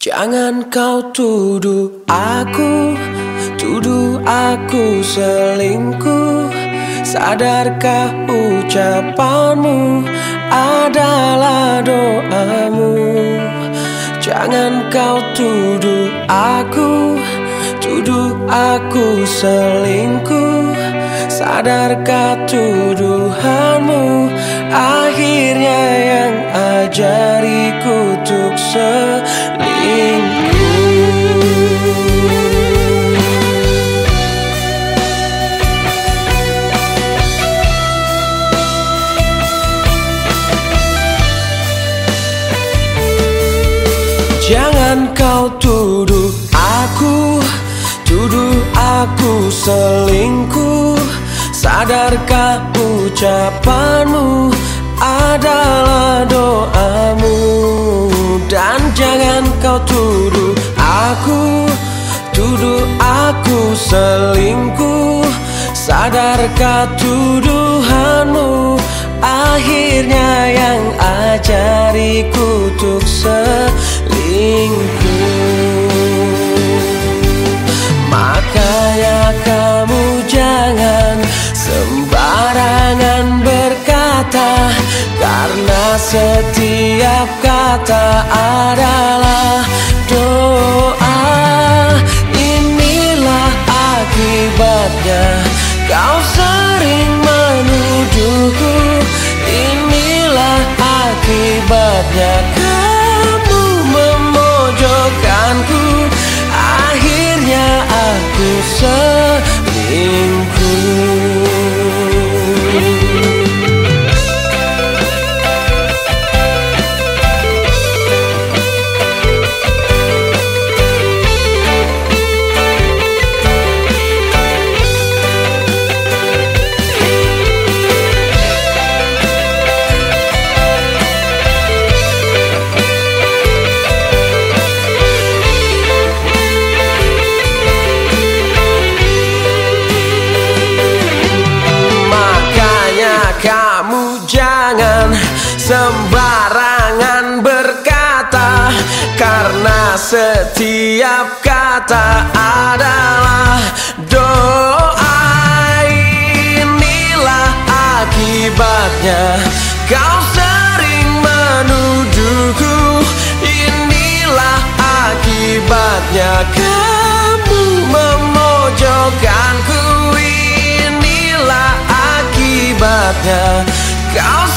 Jangan kau tuduh aku, tuduh aku selingkuh. Sadarkah ucapanmu? Adalah doamu. Jangan kau tuduh aku, tuduh aku selingkuh. Sadarkah tuduhanmu? Akhirnya yang ajariku untuk selingkuh Jangan kau tuduh aku Tuduh aku selingkuh. Sadarkah ucapanmu adalah doamu? Dan jangan kau tuduh aku Tuduh aku selingkuh. Sadarkah tuduhanmu Akhirnya yang setiap kata adalah sembarangan berkata Karena setiap kata adalah doa. Inilah akibatnya. Kau sering menuduhku Inilah akibatnya. Kamu memojokkanku Inilah akibatnya. Kau